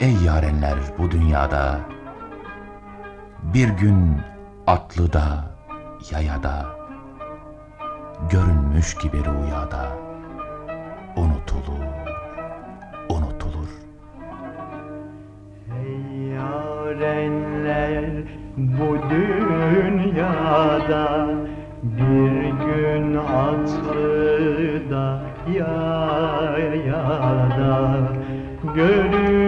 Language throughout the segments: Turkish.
Ey yarenler bu dünyada Bir gün atlıda, yayada Görünmüş gibi rüyada Unutulur, unutulur. Ey yarenler bu dünyada Bir gün atlıda, yayada Görünmüş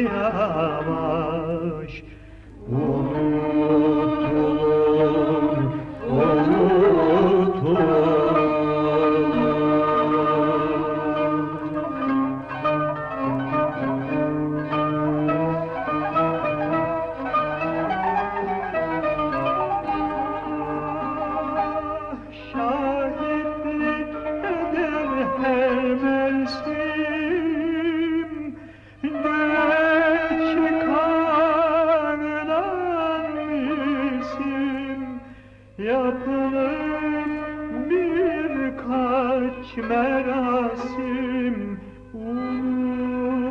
yavaş Yapılır birkaç merasim Unutulur,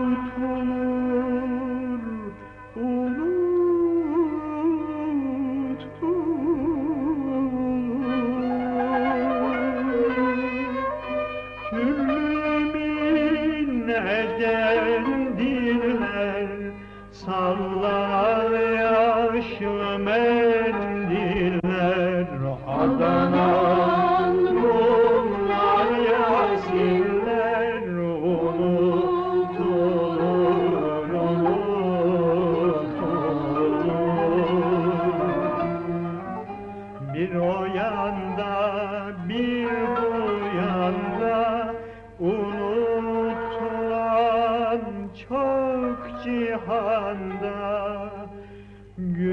unutulur. Küllü yemin eden diller Sallar yaşlı Erenler Adana'm Rumlar Yasinler Unutulur Unutulur. Bir o yanda bir bu yanda Unutulan çok cihanda Gül